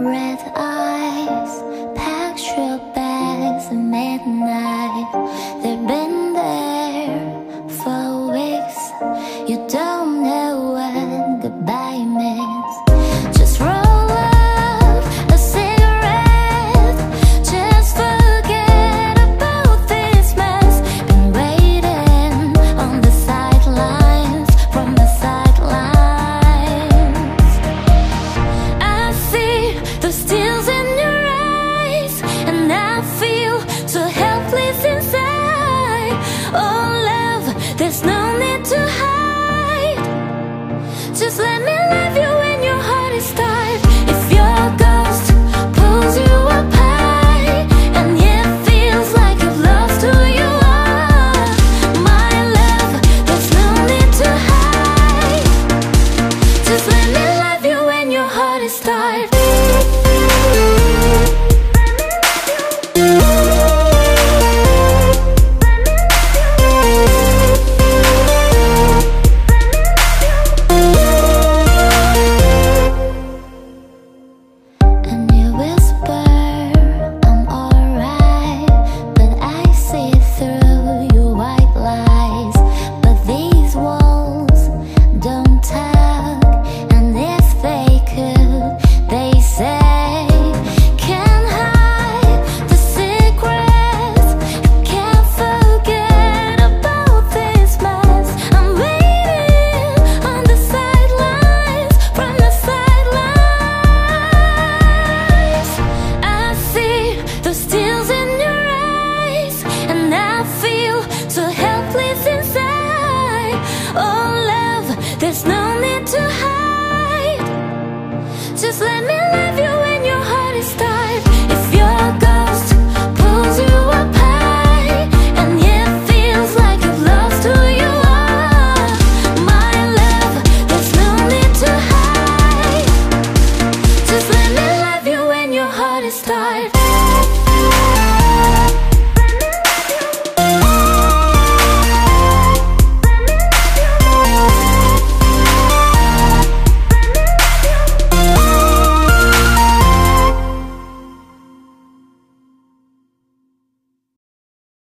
red eyes, packed your bags at midnight. They've been there for weeks. You don't. Oh love, there's no need to hide. Just let me love you when your heart is tired If your ghost pulls you apart And it feels like you've lost who you are My love, there's no need to hide. Just let me love you when your heart is tired